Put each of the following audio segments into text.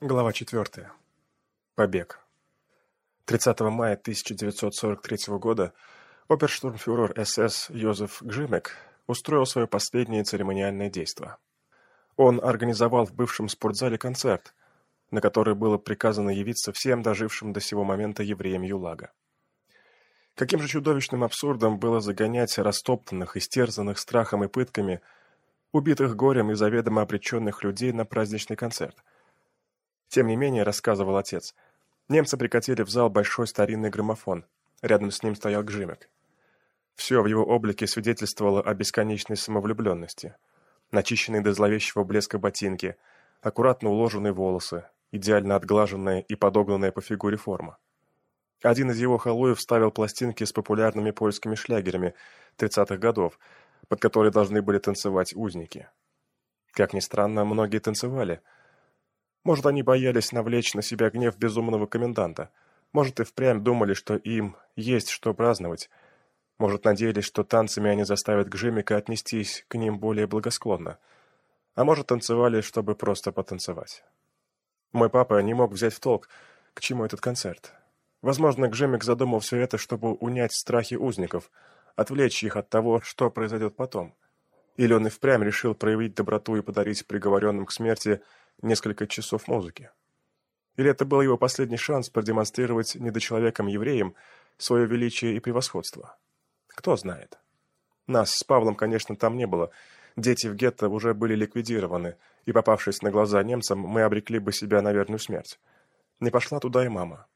Глава 4. Побег. 30 мая 1943 года оперштурмфюрер СС Йозеф Гжимек устроил свое последнее церемониальное действо. Он организовал в бывшем спортзале концерт, на который было приказано явиться всем дожившим до сего момента евреям ЮЛАГа. Каким же чудовищным абсурдом было загонять растоптанных, истерзанных страхом и пытками, убитых горем и заведомо обреченных людей на праздничный концерт – тем не менее, рассказывал отец, немцы прикатили в зал большой старинный граммофон. Рядом с ним стоял Гжимек. Все в его облике свидетельствовало о бесконечной самовлюбленности. Начищенные до зловещего блеска ботинки, аккуратно уложенные волосы, идеально отглаженная и подогнанная по фигуре форма. Один из его халуев ставил пластинки с популярными польскими шлягерами 30-х годов, под которые должны были танцевать узники. Как ни странно, многие танцевали – может, они боялись навлечь на себя гнев безумного коменданта. Может, и впрямь думали, что им есть что праздновать. Может, надеялись, что танцами они заставят Гжимика отнестись к ним более благосклонно. А может, танцевали, чтобы просто потанцевать. Мой папа не мог взять в толк, к чему этот концерт. Возможно, Гжемик задумал все это, чтобы унять страхи узников, отвлечь их от того, что произойдет потом. Или он и впрямь решил проявить доброту и подарить приговоренным к смерти несколько часов музыки. Или это был его последний шанс продемонстрировать недочеловекам-евреям свое величие и превосходство? Кто знает. Нас с Павлом, конечно, там не было. Дети в гетто уже были ликвидированы, и, попавшись на глаза немцам, мы обрекли бы себя на верную смерть. Не пошла туда и мама.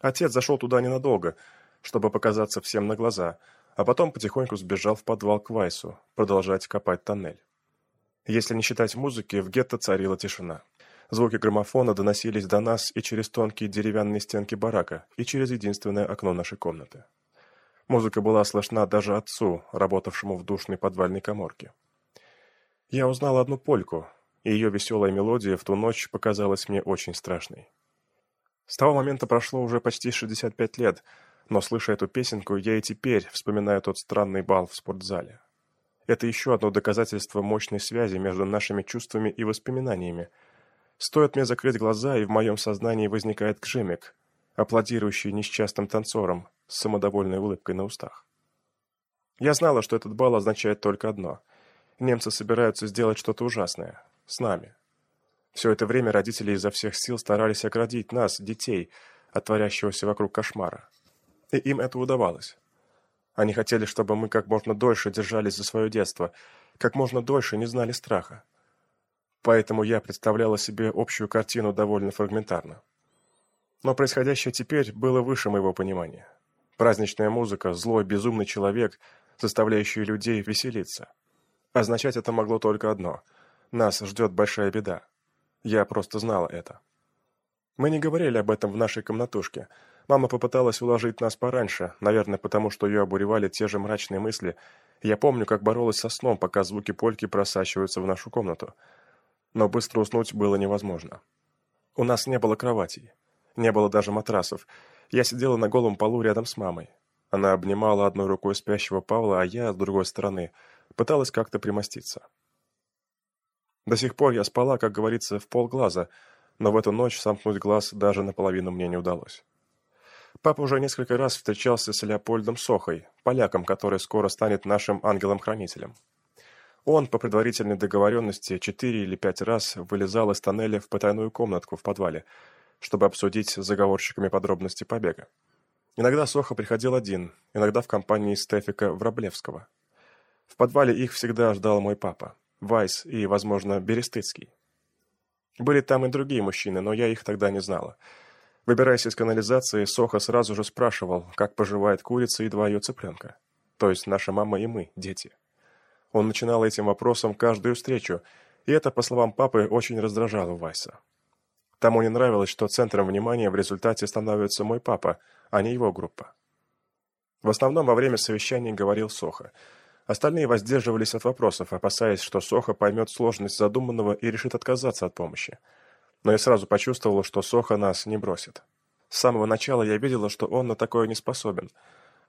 Отец зашел туда ненадолго, чтобы показаться всем на глаза, а потом потихоньку сбежал в подвал к Вайсу, продолжать копать тоннель. Если не считать музыки, в гетто царила тишина. Звуки граммофона доносились до нас и через тонкие деревянные стенки барака, и через единственное окно нашей комнаты. Музыка была слышна даже отцу, работавшему в душной подвальной коморке. Я узнал одну польку, и ее веселая мелодия в ту ночь показалась мне очень страшной. С того момента прошло уже почти 65 лет, но, слыша эту песенку, я и теперь вспоминаю тот странный бал в спортзале. Это еще одно доказательство мощной связи между нашими чувствами и воспоминаниями. Стоит мне закрыть глаза, и в моем сознании возникает Гжемик, аплодирующий несчастным танцором с самодовольной улыбкой на устах. Я знала, что этот бал означает только одно. Немцы собираются сделать что-то ужасное. С нами. Все это время родители изо всех сил старались оградить нас, детей, от творящегося вокруг кошмара. И им это удавалось. Они хотели, чтобы мы как можно дольше держались за свое детство, как можно дольше не знали страха. Поэтому я представляла себе общую картину довольно фрагментарно. Но происходящее теперь было выше моего понимания. Праздничная музыка, злой, безумный человек, заставляющий людей веселиться. Означать это могло только одно – нас ждет большая беда. Я просто знала это. Мы не говорили об этом в нашей комнатушке – Мама попыталась уложить нас пораньше, наверное, потому что ее обуревали те же мрачные мысли. Я помню, как боролась со сном, пока звуки польки просачиваются в нашу комнату. Но быстро уснуть было невозможно. У нас не было кроватей. Не было даже матрасов. Я сидела на голом полу рядом с мамой. Она обнимала одной рукой спящего Павла, а я, с другой стороны, пыталась как-то примоститься. До сих пор я спала, как говорится, в полглаза, но в эту ночь сомкнуть глаз даже наполовину мне не удалось. Папа уже несколько раз встречался с Леопольдом Сохой, поляком, который скоро станет нашим ангелом-хранителем. Он, по предварительной договоренности, четыре или пять раз вылезал из тоннеля в потайную комнатку в подвале, чтобы обсудить с заговорщиками подробности побега. Иногда Соха приходил один, иногда в компании Стефика Враблевского. В подвале их всегда ждал мой папа, Вайс и, возможно, Берестыцкий. Были там и другие мужчины, но я их тогда не знала – Выбираясь из канализации, Соха сразу же спрашивал, как поживает курица и два ее цыпленка. То есть наша мама и мы, дети. Он начинал этим вопросом каждую встречу, и это, по словам папы, очень раздражало Вайса. Тому не нравилось, что центром внимания в результате становится мой папа, а не его группа. В основном во время совещаний говорил Соха. Остальные воздерживались от вопросов, опасаясь, что Соха поймет сложность задуманного и решит отказаться от помощи но я сразу почувствовала, что Соха нас не бросит. С самого начала я видела, что он на такое не способен.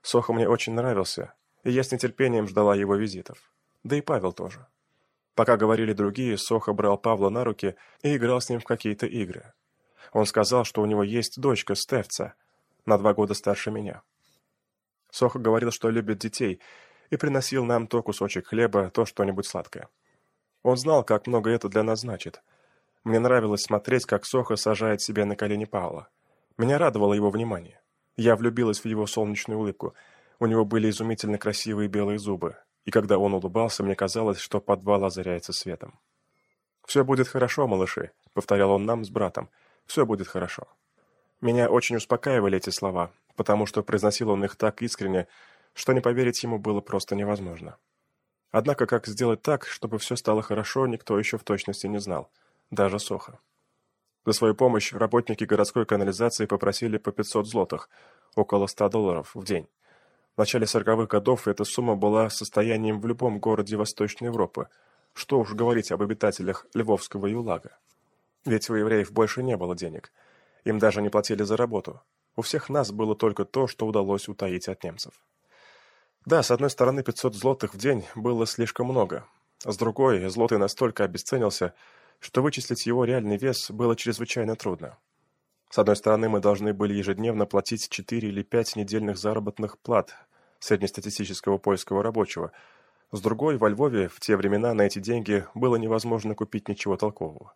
Соха мне очень нравился, и я с нетерпением ждала его визитов. Да и Павел тоже. Пока говорили другие, Соха брал Павла на руки и играл с ним в какие-то игры. Он сказал, что у него есть дочка Стефца, на два года старше меня. Соха говорил, что любит детей, и приносил нам то кусочек хлеба, то что-нибудь сладкое. Он знал, как много это для нас значит. Мне нравилось смотреть, как Соха сажает себе на колени Паула. Меня радовало его внимание. Я влюбилась в его солнечную улыбку. У него были изумительно красивые белые зубы, и когда он улыбался, мне казалось, что подвал озаряется светом. «Все будет хорошо, малыши», — повторял он нам с братом. «Все будет хорошо». Меня очень успокаивали эти слова, потому что произносил он их так искренне, что не поверить ему было просто невозможно. Однако как сделать так, чтобы все стало хорошо, никто еще в точности не знал, даже Соха. За свою помощь работники городской канализации попросили по 500 злотых, около 100 долларов в день. В начале 40-х годов эта сумма была состоянием в любом городе Восточной Европы. Что уж говорить об обитателях Львовского ЮЛАГа. Ведь у евреев больше не было денег. Им даже не платили за работу. У всех нас было только то, что удалось утаить от немцев. Да, с одной стороны, 500 злотых в день было слишком много. С другой, злотый настолько обесценился, что вычислить его реальный вес было чрезвычайно трудно. С одной стороны, мы должны были ежедневно платить 4 или 5 недельных заработных плат среднестатистического польского рабочего. С другой, во Львове в те времена на эти деньги было невозможно купить ничего толкового.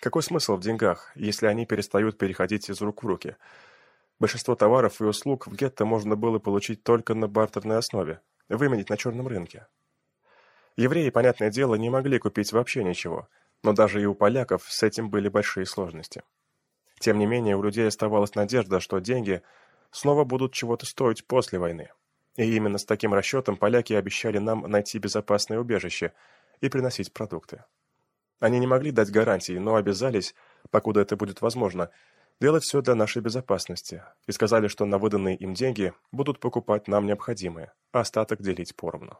Какой смысл в деньгах, если они перестают переходить из рук в руки? Большинство товаров и услуг в гетто можно было получить только на бартерной основе, выменить на черном рынке. Евреи, понятное дело, не могли купить вообще ничего – но даже и у поляков с этим были большие сложности. Тем не менее, у людей оставалась надежда, что деньги снова будут чего-то стоить после войны. И именно с таким расчетом поляки обещали нам найти безопасное убежище и приносить продукты. Они не могли дать гарантии, но обязались, покуда это будет возможно, делать все для нашей безопасности и сказали, что на выданные им деньги будут покупать нам необходимое, а остаток делить поровну.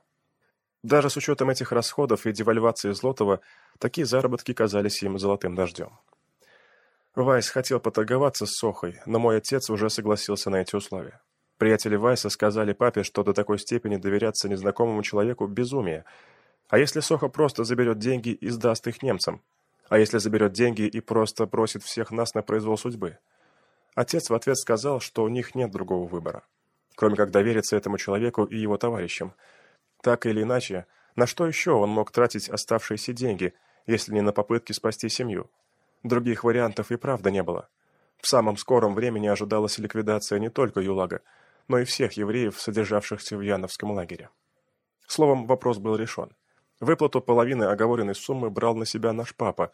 Даже с учетом этих расходов и девальвации Злотова, такие заработки казались им золотым дождем. Вайс хотел поторговаться с Сохой, но мой отец уже согласился на эти условия. Приятели Вайса сказали папе, что до такой степени доверяться незнакомому человеку – безумие. А если Соха просто заберет деньги и сдаст их немцам? А если заберет деньги и просто бросит всех нас на произвол судьбы? Отец в ответ сказал, что у них нет другого выбора, кроме как довериться этому человеку и его товарищам – так или иначе, на что еще он мог тратить оставшиеся деньги, если не на попытки спасти семью? Других вариантов и правда не было. В самом скором времени ожидалась ликвидация не только ЮЛАГа, но и всех евреев, содержавшихся в Яновском лагере. Словом, вопрос был решен. Выплату половины оговоренной суммы брал на себя наш папа,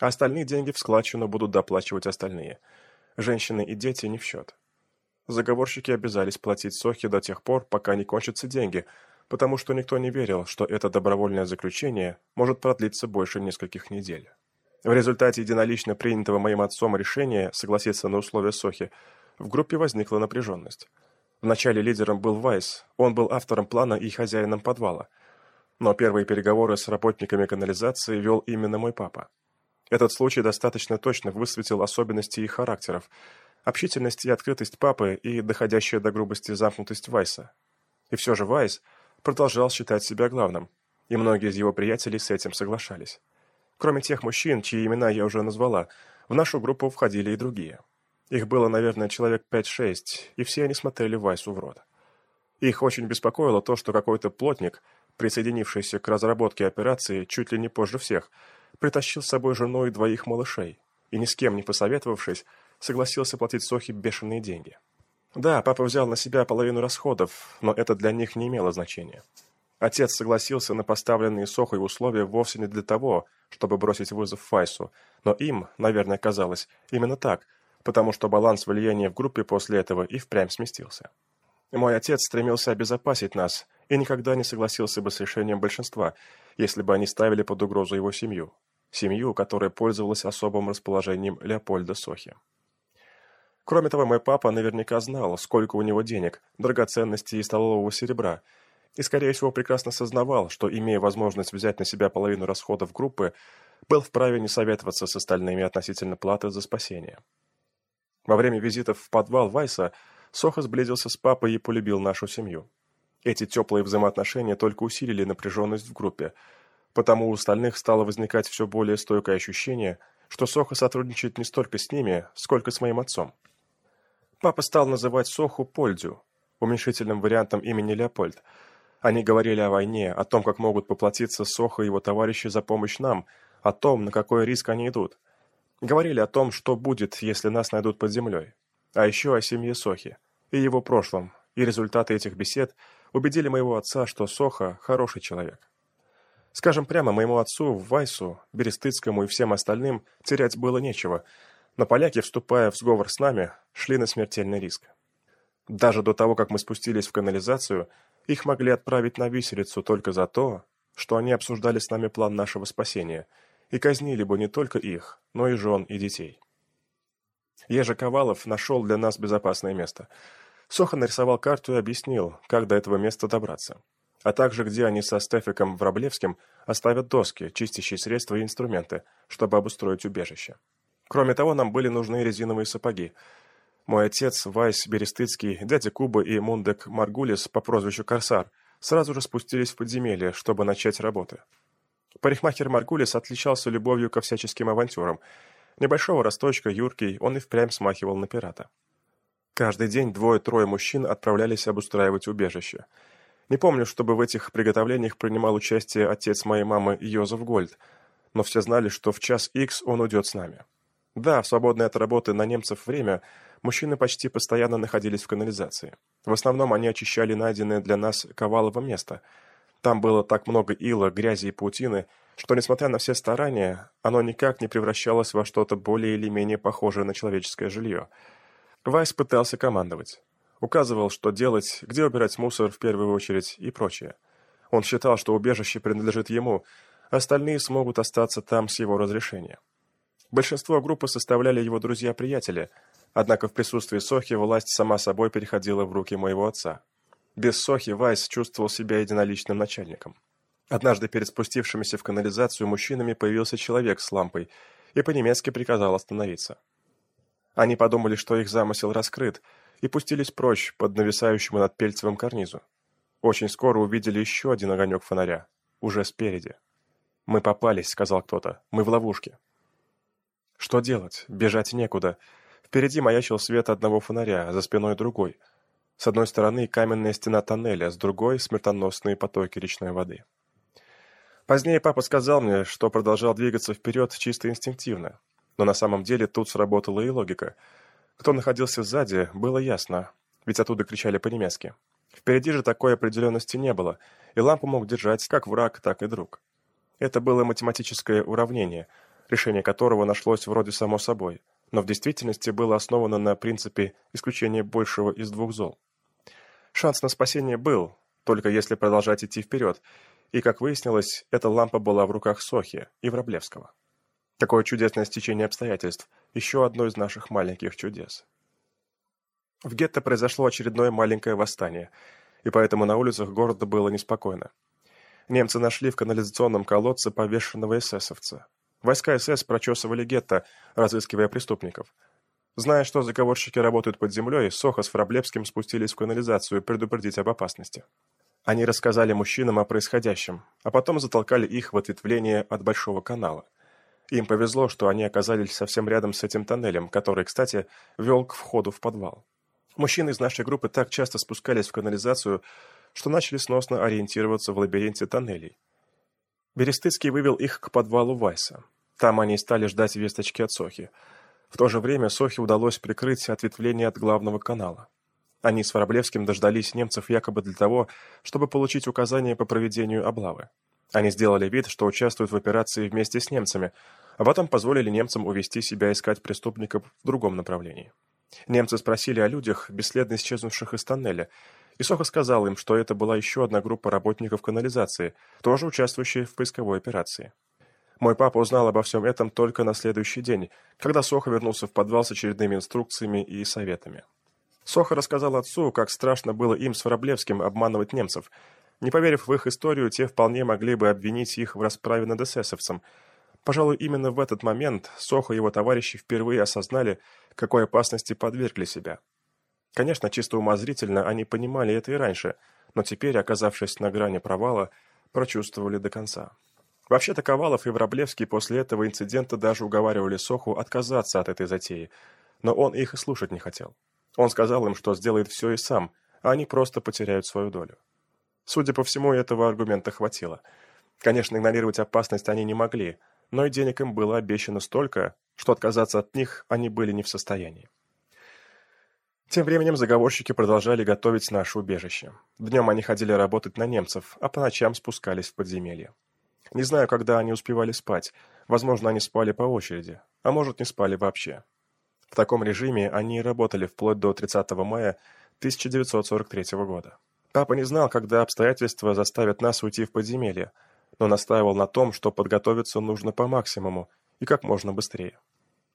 а остальные деньги в складчину будут доплачивать остальные. Женщины и дети не в счет. Заговорщики обязались платить Сохе до тех пор, пока не кончатся деньги – потому что никто не верил, что это добровольное заключение может продлиться больше нескольких недель. В результате единолично принятого моим отцом решения согласиться на условия Сохи, в группе возникла напряженность. Вначале лидером был Вайс, он был автором плана и хозяином подвала. Но первые переговоры с работниками канализации вел именно мой папа. Этот случай достаточно точно высветил особенности их характеров, общительность и открытость папы и доходящая до грубости замкнутость Вайса. И все же Вайс – продолжал считать себя главным, и многие из его приятелей с этим соглашались. Кроме тех мужчин, чьи имена я уже назвала, в нашу группу входили и другие. Их было, наверное, человек 5-6, и все они смотрели Вайсу в рот. Их очень беспокоило то, что какой-то плотник, присоединившийся к разработке операции чуть ли не позже всех, притащил с собой жену и двоих малышей, и ни с кем не посоветовавшись, согласился платить Сохе бешеные деньги. Да, папа взял на себя половину расходов, но это для них не имело значения. Отец согласился на поставленные Сохой условия вовсе не для того, чтобы бросить вызов Файсу, но им, наверное, казалось именно так, потому что баланс влияния в группе после этого и впрямь сместился. Мой отец стремился обезопасить нас и никогда не согласился бы с решением большинства, если бы они ставили под угрозу его семью, семью, которая пользовалась особым расположением Леопольда Сохи. Кроме того, мой папа наверняка знал, сколько у него денег, драгоценностей и столового серебра, и, скорее всего, прекрасно сознавал, что, имея возможность взять на себя половину расходов группы, был вправе не советоваться с остальными относительно платы за спасение. Во время визитов в подвал Вайса Соха сблизился с папой и полюбил нашу семью. Эти теплые взаимоотношения только усилили напряженность в группе, потому у остальных стало возникать все более стойкое ощущение – что Соха сотрудничает не столько с ними, сколько с моим отцом. Папа стал называть Соху Польдю, уменьшительным вариантом имени Леопольд. Они говорили о войне, о том, как могут поплатиться Соха и его товарищи за помощь нам, о том, на какой риск они идут. Говорили о том, что будет, если нас найдут под землей. А еще о семье Сохи и его прошлом, и результаты этих бесед убедили моего отца, что Соха – хороший человек. Скажем прямо, моему отцу, Вайсу, Берестыцкому и всем остальным терять было нечего, но поляки, вступая в сговор с нами, шли на смертельный риск. Даже до того, как мы спустились в канализацию, их могли отправить на виселицу только за то, что они обсуждали с нами план нашего спасения, и казнили бы не только их, но и жен и детей. Ежа Ковалов нашел для нас безопасное место. Соха нарисовал карту и объяснил, как до этого места добраться а также где они со Стефиком Враблевским оставят доски, чистящие средства и инструменты, чтобы обустроить убежище. Кроме того, нам были нужны резиновые сапоги. Мой отец, Вайс Берестыцкий, дядя Куба и Мундек Маргулис по прозвищу Корсар сразу же спустились в подземелье, чтобы начать работы. Парикмахер Маргулис отличался любовью ко всяческим авантюрам. Небольшого росточка, юркий, он и впрямь смахивал на пирата. Каждый день двое-трое мужчин отправлялись обустраивать убежище – не помню, чтобы в этих приготовлениях принимал участие отец моей мамы Йозеф Гольд, но все знали, что в час X он уйдет с нами. Да, в свободное от работы на немцев время мужчины почти постоянно находились в канализации. В основном они очищали найденное для нас Ковалово место. Там было так много ила, грязи и паутины, что, несмотря на все старания, оно никак не превращалось во что-то более или менее похожее на человеческое жилье. Вайс пытался командовать указывал, что делать, где убирать мусор в первую очередь и прочее. Он считал, что убежище принадлежит ему, остальные смогут остаться там с его разрешения. Большинство группы составляли его друзья-приятели, однако в присутствии Сохи власть сама собой переходила в руки моего отца. Без Сохи Вайс чувствовал себя единоличным начальником. Однажды перед спустившимися в канализацию мужчинами появился человек с лампой и по-немецки приказал остановиться. Они подумали, что их замысел раскрыт, и пустились прочь под нависающему над Пельцевым карнизу. Очень скоро увидели еще один огонек фонаря, уже спереди. «Мы попались», — сказал кто-то, — «мы в ловушке». Что делать? Бежать некуда. Впереди маячил свет одного фонаря, за спиной другой. С одной стороны каменная стена тоннеля, с другой — смертоносные потоки речной воды. Позднее папа сказал мне, что продолжал двигаться вперед чисто инстинктивно. Но на самом деле тут сработала и логика — кто находился сзади, было ясно, ведь оттуда кричали по-немецки. Впереди же такой определенности не было, и лампу мог держать как враг, так и друг. Это было математическое уравнение, решение которого нашлось вроде само собой, но в действительности было основано на принципе исключения большего из двух зол. Шанс на спасение был, только если продолжать идти вперед, и, как выяснилось, эта лампа была в руках Сохи и Враблевского. Какое чудесное стечение обстоятельств. Еще одно из наших маленьких чудес. В гетто произошло очередное маленькое восстание, и поэтому на улицах города было неспокойно. Немцы нашли в канализационном колодце повешенного эсэсовца. Войска СС прочесывали гетто, разыскивая преступников. Зная, что заговорщики работают под землей, Соха с Фраблевским спустились в канализацию предупредить об опасности. Они рассказали мужчинам о происходящем, а потом затолкали их в ответвление от Большого канала. Им повезло, что они оказались совсем рядом с этим тоннелем, который, кстати, вел к входу в подвал. Мужчины из нашей группы так часто спускались в канализацию, что начали сносно ориентироваться в лабиринте тоннелей. Берестыцкий вывел их к подвалу Вайса. Там они стали ждать весточки от Сохи. В то же время Сохе удалось прикрыть ответвление от главного канала. Они с Вороблевским дождались немцев якобы для того, чтобы получить указания по проведению облавы. Они сделали вид, что участвуют в операции вместе с немцами, а потом позволили немцам увести себя искать преступников в другом направлении. Немцы спросили о людях, бесследно исчезнувших из тоннеля, и Сохо сказал им, что это была еще одна группа работников канализации, тоже участвующая в поисковой операции. Мой папа узнал обо всем этом только на следующий день, когда Сохо вернулся в подвал с очередными инструкциями и советами. Сохо рассказал отцу, как страшно было им с Вороблевским обманывать немцев, не поверив в их историю, те вполне могли бы обвинить их в расправе над эсэсовцем. Пожалуй, именно в этот момент Сохо и его товарищи впервые осознали, какой опасности подвергли себя. Конечно, чисто умозрительно они понимали это и раньше, но теперь, оказавшись на грани провала, прочувствовали до конца. Вообще-то Ковалов и Враблевский после этого инцидента даже уговаривали Соху отказаться от этой затеи, но он их и слушать не хотел. Он сказал им, что сделает все и сам, а они просто потеряют свою долю. Судя по всему, этого аргумента хватило. Конечно, игнорировать опасность они не могли, но и денег им было обещано столько, что отказаться от них они были не в состоянии. Тем временем заговорщики продолжали готовить наше убежище. Днем они ходили работать на немцев, а по ночам спускались в подземелье. Не знаю, когда они успевали спать. Возможно, они спали по очереди, а может, не спали вообще. В таком режиме они работали вплоть до 30 мая 1943 года. Папа не знал, когда обстоятельства заставят нас уйти в подземелье, но настаивал на том, что подготовиться нужно по максимуму и как можно быстрее.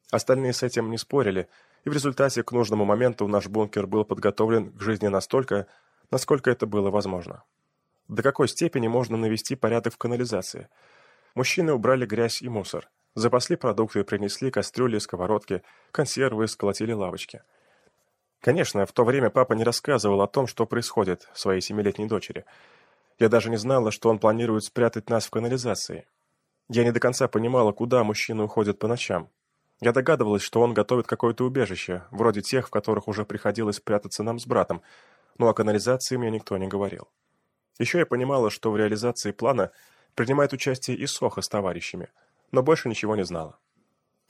Остальные с этим не спорили, и в результате к нужному моменту наш бункер был подготовлен к жизни настолько, насколько это было возможно. До какой степени можно навести порядок в канализации? Мужчины убрали грязь и мусор, запасли продукты и принесли кастрюли, сковородки, консервы, сколотили лавочки. Конечно, в то время папа не рассказывал о том, что происходит своей семилетней дочери. Я даже не знала, что он планирует спрятать нас в канализации. Я не до конца понимала, куда мужчины уходят по ночам. Я догадывалась, что он готовит какое-то убежище, вроде тех, в которых уже приходилось прятаться нам с братом, но о канализации мне никто не говорил. Еще я понимала, что в реализации плана принимает участие и Соха с товарищами, но больше ничего не знала.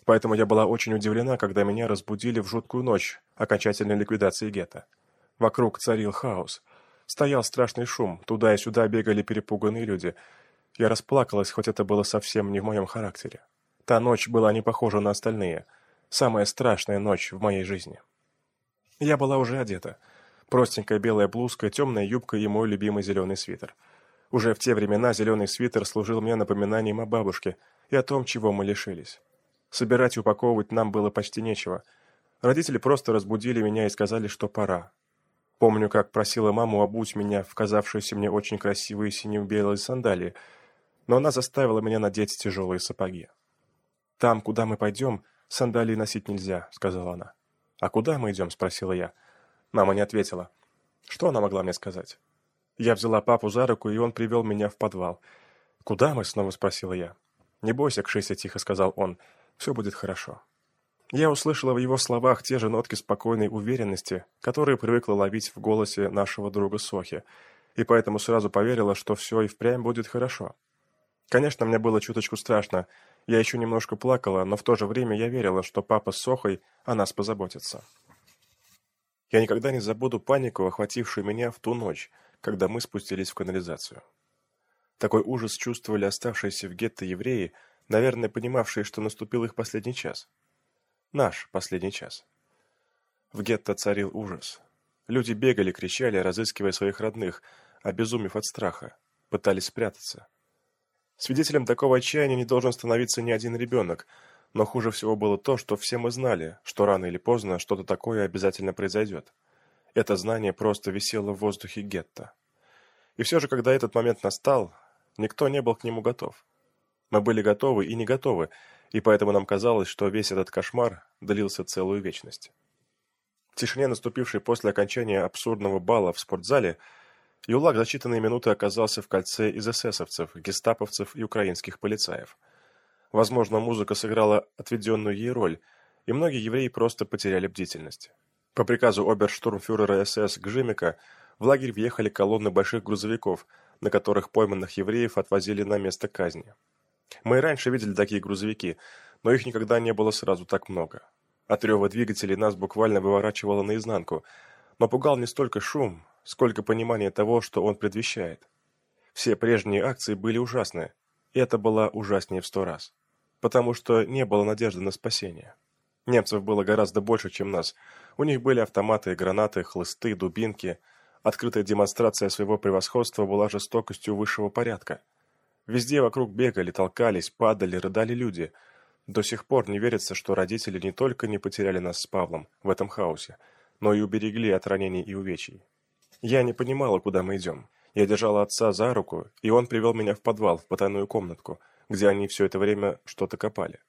Поэтому я была очень удивлена, когда меня разбудили в жуткую ночь окончательной ликвидации гетто. Вокруг царил хаос. Стоял страшный шум, туда и сюда бегали перепуганные люди. Я расплакалась, хоть это было совсем не в моем характере. Та ночь была не похожа на остальные. Самая страшная ночь в моей жизни. Я была уже одета. Простенькая белая блузка, темная юбка и мой любимый зеленый свитер. Уже в те времена зеленый свитер служил мне напоминанием о бабушке и о том, чего мы лишились. Собирать и упаковывать нам было почти нечего. Родители просто разбудили меня и сказали, что пора. Помню, как просила маму обуть меня в казавшиеся мне очень красивые сине-белые сандалии, но она заставила меня надеть тяжелые сапоги. «Там, куда мы пойдем, сандалии носить нельзя», — сказала она. «А куда мы идем?» — спросила я. Мама не ответила. Что она могла мне сказать? Я взяла папу за руку, и он привел меня в подвал. «Куда мы?» — снова спросила я. «Не бойся, Кшися», — тихо сказал он. «Все будет хорошо». Я услышала в его словах те же нотки спокойной уверенности, которые привыкла ловить в голосе нашего друга Сохи, и поэтому сразу поверила, что все и впрямь будет хорошо. Конечно, мне было чуточку страшно, я еще немножко плакала, но в то же время я верила, что папа с Сохой о нас позаботится. Я никогда не забуду панику, охватившую меня в ту ночь, когда мы спустились в канализацию. Такой ужас чувствовали оставшиеся в гетто евреи, наверное, понимавшие, что наступил их последний час. Наш последний час. В гетто царил ужас. Люди бегали, кричали, разыскивая своих родных, обезумев от страха, пытались спрятаться. Свидетелем такого отчаяния не должен становиться ни один ребенок, но хуже всего было то, что все мы знали, что рано или поздно что-то такое обязательно произойдет. Это знание просто висело в воздухе гетто. И все же, когда этот момент настал, никто не был к нему готов. Мы были готовы и не готовы, и поэтому нам казалось, что весь этот кошмар длился целую вечность. В тишине, наступившей после окончания абсурдного бала в спортзале, Юлак за считанные минуты оказался в кольце из эсэсовцев, гестаповцев и украинских полицаев – Возможно, музыка сыграла отведенную ей роль, и многие евреи просто потеряли бдительность. По приказу оберштурмфюрера СС Гжимика в лагерь въехали колонны больших грузовиков, на которых пойманных евреев отвозили на место казни. Мы раньше видели такие грузовики, но их никогда не было сразу так много. От рева двигателей нас буквально выворачивало наизнанку, но пугал не столько шум, сколько понимание того, что он предвещает. Все прежние акции были ужасны, и это было ужаснее в сто раз потому что не было надежды на спасение. Немцев было гораздо больше, чем нас. У них были автоматы, гранаты, хлысты, дубинки. Открытая демонстрация своего превосходства была жестокостью высшего порядка. Везде вокруг бегали, толкались, падали, рыдали люди. До сих пор не верится, что родители не только не потеряли нас с Павлом в этом хаосе, но и уберегли от ранений и увечий. Я не понимала, куда мы идем. Я держала отца за руку, и он привел меня в подвал, в потайную комнатку – где они все это время что-то копали.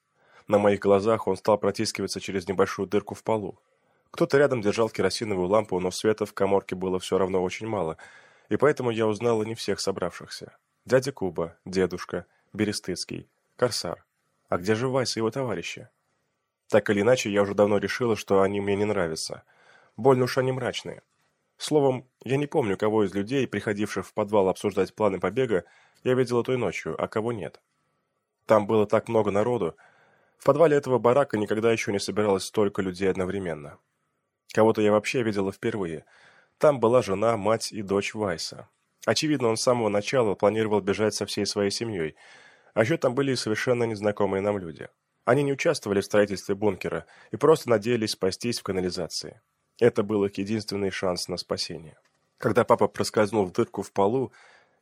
На моих глазах он стал протискиваться через небольшую дырку в полу. Кто-то рядом держал керосиновую лампу, но света в коморке было все равно очень мало, и поэтому я узнала не всех собравшихся. Дядя Куба, дедушка, Берестыцкий, Корсар. А где же Вайс и его товарищи? Так или иначе, я уже давно решила, что они мне не нравятся. Больно уж они мрачные. Словом, я не помню, кого из людей, приходивших в подвал обсуждать планы побега, я видела той ночью, а кого нет. Там было так много народу. В подвале этого барака никогда еще не собиралось столько людей одновременно. Кого-то я вообще видела впервые. Там была жена, мать и дочь Вайса. Очевидно, он с самого начала планировал бежать со всей своей семьей. А еще там были совершенно незнакомые нам люди. Они не участвовали в строительстве бункера и просто надеялись спастись в канализации. Это был их единственный шанс на спасение. Когда папа проскользнул в дырку в полу,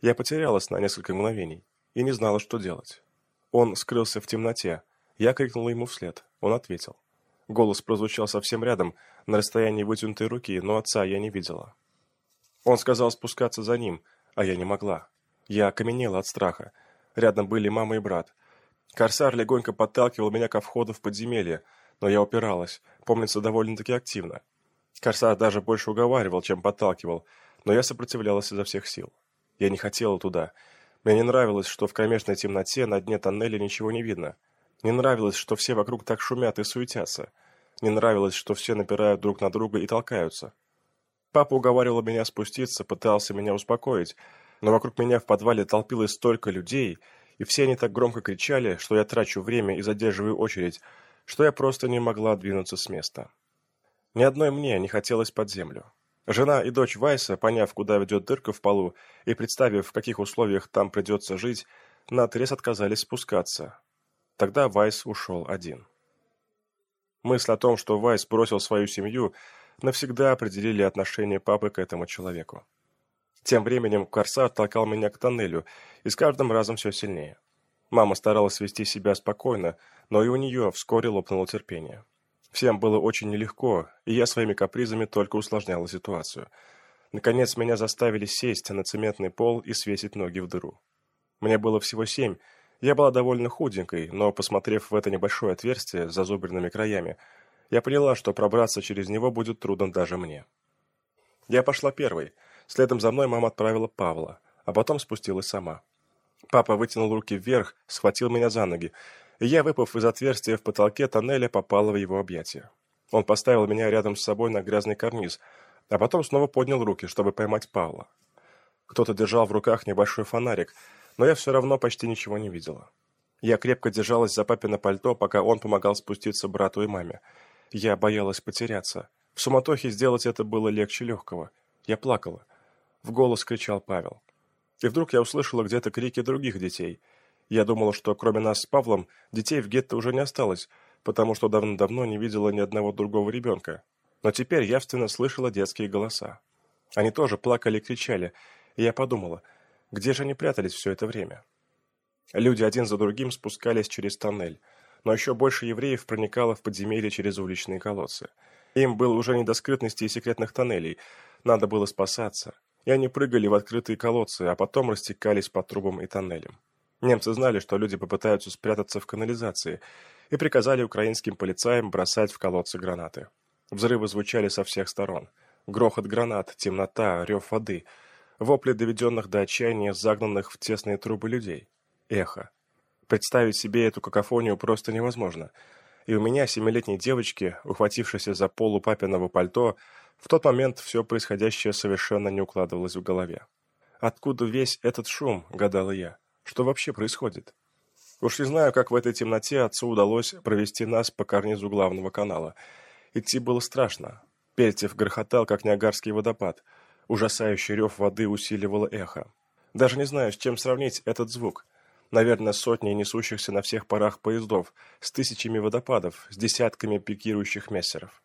я потерялась на несколько мгновений и не знала, что делать. Он скрылся в темноте. Я крикнула ему вслед. Он ответил. Голос прозвучал совсем рядом, на расстоянии вытянутой руки, но отца я не видела. Он сказал спускаться за ним, а я не могла. Я окаменела от страха. Рядом были мама и брат. Корсар легонько подталкивал меня ко входу в подземелье, но я упиралась, помнится, довольно-таки активно. Корсар даже больше уговаривал, чем подталкивал, но я сопротивлялась изо всех сил. Я не хотела туда. Мне не нравилось, что в кромешной темноте на дне тоннеля ничего не видно. Не нравилось, что все вокруг так шумят и суетятся. Не нравилось, что все напирают друг на друга и толкаются. Папа уговаривал меня спуститься, пытался меня успокоить, но вокруг меня в подвале толпилось столько людей, и все они так громко кричали, что я трачу время и задерживаю очередь, что я просто не могла двинуться с места. Ни одной мне не хотелось под землю. Жена и дочь Вайса, поняв, куда ведет дырка в полу, и представив, в каких условиях там придется жить, наотрез отказались спускаться. Тогда Вайс ушел один. Мысль о том, что Вайс бросил свою семью, навсегда определили отношение папы к этому человеку. Тем временем Корсар толкал меня к тоннелю, и с каждым разом все сильнее. Мама старалась вести себя спокойно, но и у нее вскоре лопнуло терпение. Всем было очень нелегко, и я своими капризами только усложняла ситуацию. Наконец меня заставили сесть на цементный пол и свесить ноги в дыру. Мне было всего семь, я была довольно худенькой, но, посмотрев в это небольшое отверстие с зазубренными краями, я поняла, что пробраться через него будет трудно даже мне. Я пошла первой. Следом за мной мама отправила Павла, а потом спустилась сама. Папа вытянул руки вверх, схватил меня за ноги, и я, выпав из отверстия в потолке тоннеля, попала в его объятия. Он поставил меня рядом с собой на грязный карниз, а потом снова поднял руки, чтобы поймать Павла. Кто-то держал в руках небольшой фонарик, но я все равно почти ничего не видела. Я крепко держалась за папино пальто, пока он помогал спуститься брату и маме. Я боялась потеряться. В суматохе сделать это было легче легкого. Я плакала. В голос кричал Павел. И вдруг я услышала где-то крики других детей. Я думала, что кроме нас с Павлом, детей в гетто уже не осталось, потому что давно-давно не видела ни одного другого ребенка. Но теперь явственно слышала детские голоса. Они тоже плакали и кричали, и я подумала, где же они прятались все это время? Люди один за другим спускались через тоннель но еще больше евреев проникало в подземелье через уличные колодцы. Им было уже не до скрытности и секретных тоннелей, надо было спасаться. И они прыгали в открытые колодцы, а потом растекались по трубам и тоннелям. Немцы знали, что люди попытаются спрятаться в канализации, и приказали украинским полицаям бросать в колодцы гранаты. Взрывы звучали со всех сторон. Грохот гранат, темнота, рев воды, вопли доведенных до отчаяния загнанных в тесные трубы людей. Эхо. Представить себе эту какофонию просто невозможно. И у меня, семилетней девочки, ухватившейся за полу папиного пальто, в тот момент все происходящее совершенно не укладывалось в голове. Откуда весь этот шум, гадала я? Что вообще происходит? Уж не знаю, как в этой темноте отцу удалось провести нас по карнизу главного канала. Идти было страшно. Пельтев грохотал, как Ниагарский водопад. Ужасающий рев воды усиливало эхо. Даже не знаю, с чем сравнить этот звук наверное, сотни несущихся на всех парах поездов, с тысячами водопадов, с десятками пикирующих мессеров.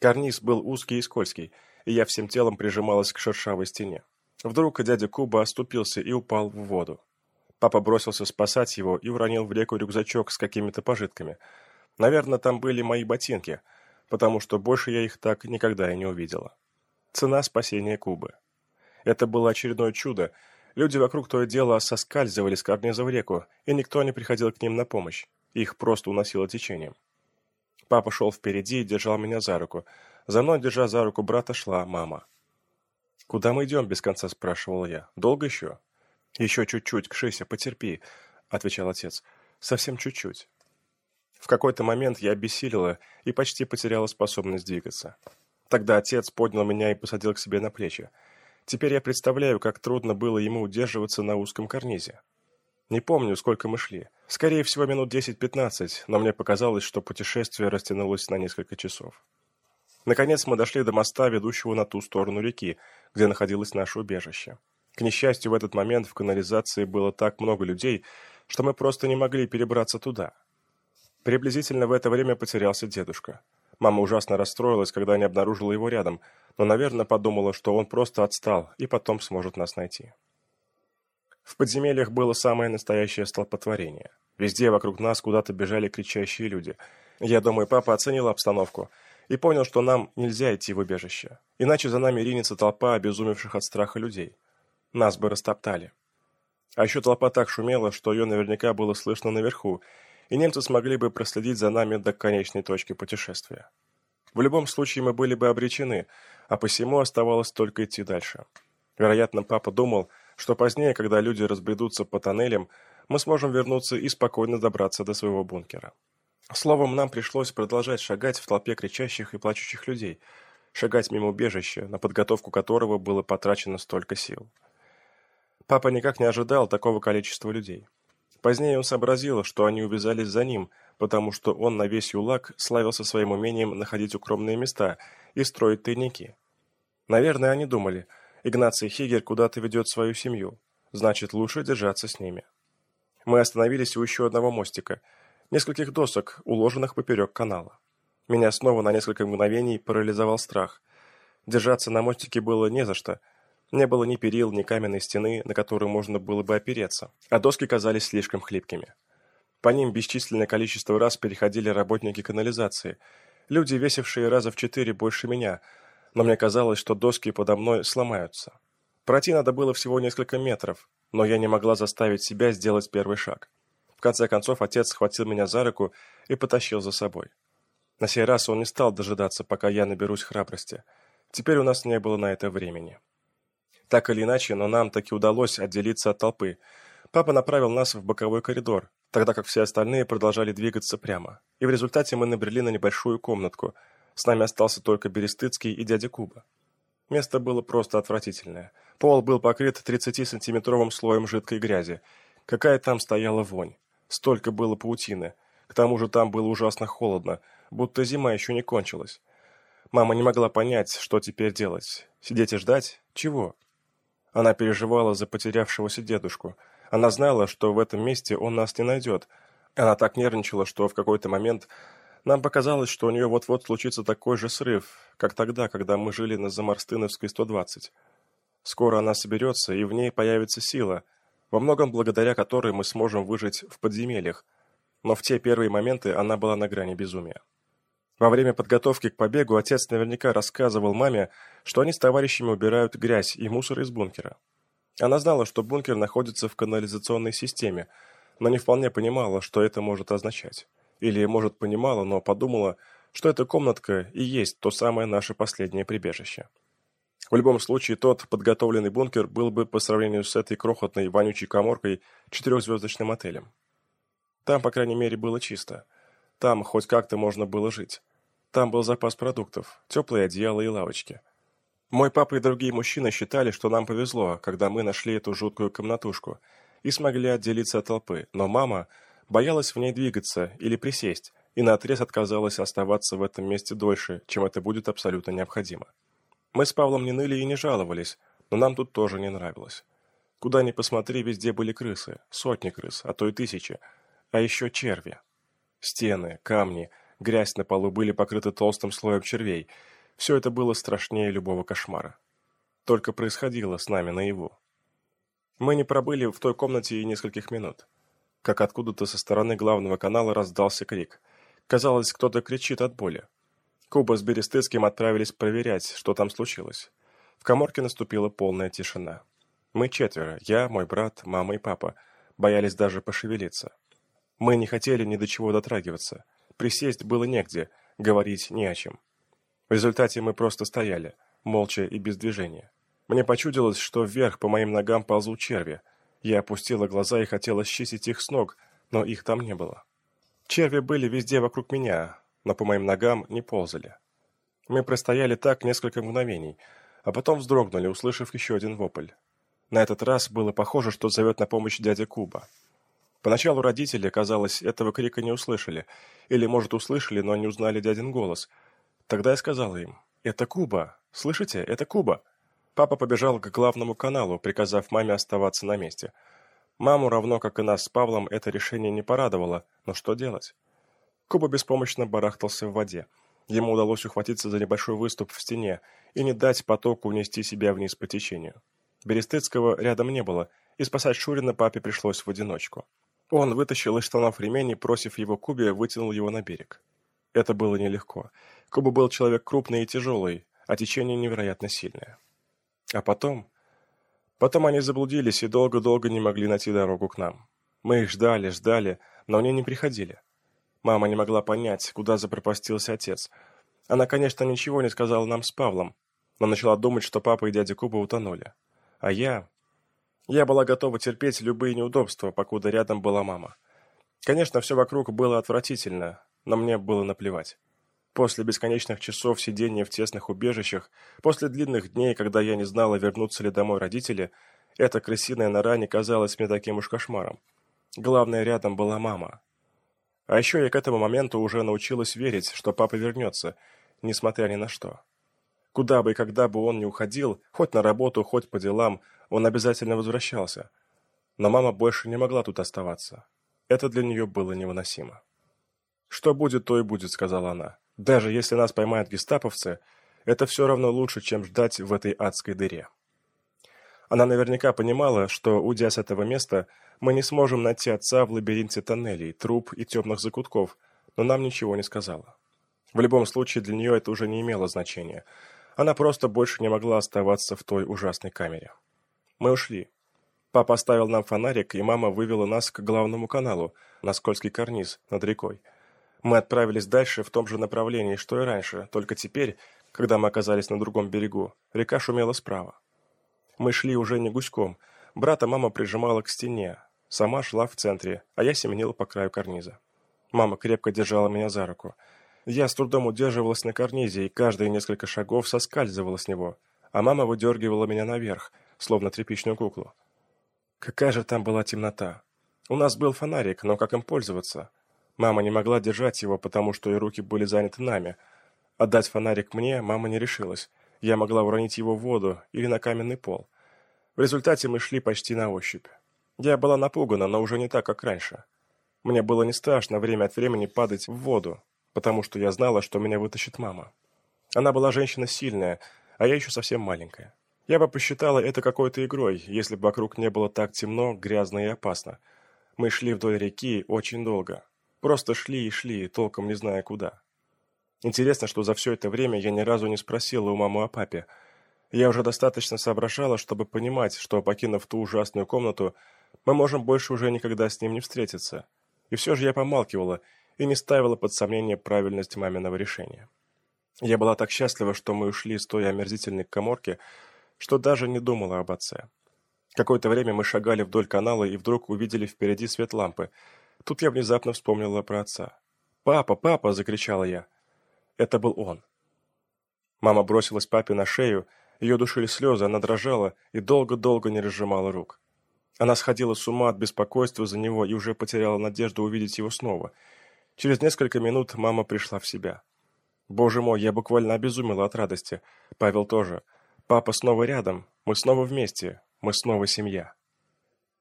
Карниз был узкий и скользкий, и я всем телом прижималась к шершавой стене. Вдруг дядя Куба оступился и упал в воду. Папа бросился спасать его и уронил в реку рюкзачок с какими-то пожитками. Наверное, там были мои ботинки, потому что больше я их так никогда и не увидела. Цена спасения Кубы. Это было очередное чудо, Люди вокруг то и дело соскальзывали с карниза в реку, и никто не приходил к ним на помощь. Их просто уносило течением. Папа шел впереди и держал меня за руку. За мной, держа за руку брата, шла мама. «Куда мы идем?» – без конца спрашивал я. «Долго еще?» «Еще чуть-чуть, Кшися, потерпи. отвечал отец. «Совсем чуть-чуть». В какой-то момент я обессилила и почти потеряла способность двигаться. Тогда отец поднял меня и посадил к себе на плечи. Теперь я представляю, как трудно было ему удерживаться на узком карнизе. Не помню, сколько мы шли. Скорее всего, минут 10-15, но мне показалось, что путешествие растянулось на несколько часов. Наконец мы дошли до моста, ведущего на ту сторону реки, где находилось наше убежище. К несчастью, в этот момент в канализации было так много людей, что мы просто не могли перебраться туда. Приблизительно в это время потерялся дедушка. Мама ужасно расстроилась, когда не обнаружила его рядом, но, наверное, подумала, что он просто отстал и потом сможет нас найти. В подземельях было самое настоящее столпотворение. Везде вокруг нас куда-то бежали кричащие люди. Я думаю, папа оценил обстановку и понял, что нам нельзя идти в убежище, иначе за нами ринется толпа обезумевших от страха людей. Нас бы растоптали. А еще толпа так шумела, что ее наверняка было слышно наверху, и немцы смогли бы проследить за нами до конечной точки путешествия. В любом случае мы были бы обречены, а посему оставалось только идти дальше. Вероятно, папа думал, что позднее, когда люди разбредутся по тоннелям, мы сможем вернуться и спокойно добраться до своего бункера. Словом, нам пришлось продолжать шагать в толпе кричащих и плачущих людей, шагать мимо убежища, на подготовку которого было потрачено столько сил. Папа никак не ожидал такого количества людей. Позднее он сообразил, что они увязались за ним, потому что он на весь ЮЛАК славился своим умением находить укромные места и строить тайники. Наверное, они думали – Игнаций Хигер куда-то ведет свою семью. Значит, лучше держаться с ними. Мы остановились у еще одного мостика. Нескольких досок, уложенных поперек канала. Меня снова на несколько мгновений парализовал страх. Держаться на мостике было не за что. Не было ни перил, ни каменной стены, на которую можно было бы опереться, а доски казались слишком хлипкими. По ним бесчисленное количество раз переходили работники канализации, люди, весившие раза в четыре больше меня – но мне казалось, что доски подо мной сломаются. Пройти надо было всего несколько метров, но я не могла заставить себя сделать первый шаг. В конце концов, отец схватил меня за руку и потащил за собой. На сей раз он не стал дожидаться, пока я наберусь храбрости. Теперь у нас не было на это времени. Так или иначе, но нам таки удалось отделиться от толпы. Папа направил нас в боковой коридор, тогда как все остальные продолжали двигаться прямо. И в результате мы набрели на небольшую комнатку – с нами остался только Берестыцкий и дядя Куба. Место было просто отвратительное. Пол был покрыт 30-сантиметровым слоем жидкой грязи. Какая там стояла вонь. Столько было паутины. К тому же там было ужасно холодно, будто зима еще не кончилась. Мама не могла понять, что теперь делать. Сидеть и ждать? Чего? Она переживала за потерявшегося дедушку. Она знала, что в этом месте он нас не найдет. Она так нервничала, что в какой-то момент нам показалось, что у нее вот-вот случится такой же срыв, как тогда, когда мы жили на Замарстыновской 120. Скоро она соберется, и в ней появится сила, во многом благодаря которой мы сможем выжить в подземельях, но в те первые моменты она была на грани безумия. Во время подготовки к побегу отец наверняка рассказывал маме, что они с товарищами убирают грязь и мусор из бункера. Она знала, что бункер находится в канализационной системе, но не вполне понимала, что это может означать. Или, может, понимала, но подумала, что эта комнатка и есть то самое наше последнее прибежище. В любом случае, тот подготовленный бункер был бы по сравнению с этой крохотной вонючей коморкой четырехзвездочным отелем. Там, по крайней мере, было чисто. Там хоть как-то можно было жить. Там был запас продуктов, теплые одеяла и лавочки. Мой папа и другие мужчины считали, что нам повезло, когда мы нашли эту жуткую комнатушку и смогли отделиться от толпы, но мама Боялась в ней двигаться или присесть, и наотрез отказалась оставаться в этом месте дольше, чем это будет абсолютно необходимо. Мы с Павлом не ныли и не жаловались, но нам тут тоже не нравилось. Куда ни посмотри, везде были крысы, сотни крыс, а то и тысячи, а еще черви. Стены, камни, грязь на полу были покрыты толстым слоем червей. Все это было страшнее любого кошмара. Только происходило с нами наяву. Мы не пробыли в той комнате и нескольких минут как откуда-то со стороны главного канала раздался крик. Казалось, кто-то кричит от боли. Куба с Берестыцким отправились проверять, что там случилось. В коморке наступила полная тишина. Мы четверо, я, мой брат, мама и папа, боялись даже пошевелиться. Мы не хотели ни до чего дотрагиваться. Присесть было негде, говорить не о чем. В результате мы просто стояли, молча и без движения. Мне почудилось, что вверх по моим ногам ползут черви. Я опустила глаза и хотела счистить их с ног, но их там не было. Черви были везде вокруг меня, но по моим ногам не ползали. Мы простояли так несколько мгновений, а потом вздрогнули, услышав еще один вопль. На этот раз было похоже, что зовет на помощь дядя Куба. Поначалу родители, казалось, этого крика не услышали, или, может, услышали, но не узнали дядин голос. Тогда я сказала им, «Это Куба! Слышите? Это Куба!» Папа побежал к главному каналу, приказав маме оставаться на месте. Маму, равно как и нас с Павлом, это решение не порадовало, но что делать? Куба беспомощно барахтался в воде. Ему удалось ухватиться за небольшой выступ в стене и не дать потоку унести себя вниз по течению. Берестыцкого рядом не было, и спасать Шурина папе пришлось в одиночку. Он вытащил из штанов ремень и, просив его Кубе, вытянул его на берег. Это было нелегко. Куба был человек крупный и тяжелый, а течение невероятно сильное. А потом... Потом они заблудились и долго-долго не могли найти дорогу к нам. Мы их ждали, ждали, но они не приходили. Мама не могла понять, куда запропастился отец. Она, конечно, ничего не сказала нам с Павлом, но начала думать, что папа и дядя Куба утонули. А я... Я была готова терпеть любые неудобства, покуда рядом была мама. Конечно, все вокруг было отвратительно, но мне было наплевать. После бесконечных часов сидения в тесных убежищах, после длинных дней, когда я не знала, вернутся ли домой родители, эта крысиная нора не казалась мне таким уж кошмаром. Главное, рядом была мама, а еще я к этому моменту уже научилась верить, что папа вернется, несмотря ни на что. Куда бы и когда бы он ни уходил, хоть на работу, хоть по делам, он обязательно возвращался. Но мама больше не могла тут оставаться. Это для нее было невыносимо. «Что будет, то и будет», — сказала она. «Даже если нас поймают гестаповцы, это все равно лучше, чем ждать в этой адской дыре». Она наверняка понимала, что, уйдя с этого места, мы не сможем найти отца в лабиринте тоннелей, труб и темных закутков, но нам ничего не сказала. В любом случае, для нее это уже не имело значения. Она просто больше не могла оставаться в той ужасной камере. Мы ушли. Папа оставил нам фонарик, и мама вывела нас к главному каналу, на скользкий карниз, над рекой. Мы отправились дальше в том же направлении, что и раньше, только теперь, когда мы оказались на другом берегу, река шумела справа. Мы шли уже не гуськом. Брата мама прижимала к стене. Сама шла в центре, а я семенила по краю карниза. Мама крепко держала меня за руку. Я с трудом удерживалась на карнизе, и каждые несколько шагов соскальзывала с него, а мама выдергивала меня наверх, словно тряпичную куклу. Какая же там была темнота. У нас был фонарик, но как им пользоваться? Мама не могла держать его, потому что и руки были заняты нами. Отдать фонарик мне мама не решилась. Я могла уронить его в воду или на каменный пол. В результате мы шли почти на ощупь. Я была напугана, но уже не так, как раньше. Мне было не страшно время от времени падать в воду, потому что я знала, что меня вытащит мама. Она была женщина сильная, а я еще совсем маленькая. Я бы посчитала это какой-то игрой, если бы вокруг не было так темно, грязно и опасно. Мы шли вдоль реки очень долго. Просто шли и шли, толком не зная куда. Интересно, что за все это время я ни разу не спросила у мамы о папе. Я уже достаточно соображала, чтобы понимать, что, покинув ту ужасную комнату, мы можем больше уже никогда с ним не встретиться. И все же я помалкивала и не ставила под сомнение правильность маминого решения. Я была так счастлива, что мы ушли с той омерзительной коморки, что даже не думала об отце. Какое-то время мы шагали вдоль канала и вдруг увидели впереди свет лампы. Тут я внезапно вспомнила про отца. «Папа, папа!» – закричала я. Это был он. Мама бросилась папе на шею, ее душили слезы, она дрожала и долго-долго не разжимала рук. Она сходила с ума от беспокойства за него и уже потеряла надежду увидеть его снова. Через несколько минут мама пришла в себя. Боже мой, я буквально обезумела от радости. Павел тоже. Папа снова рядом, мы снова вместе, мы снова семья.